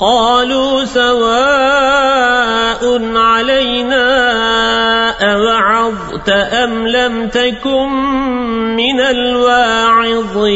قالوا سواء علينا أوعظت أم لم تكن من الواعظين.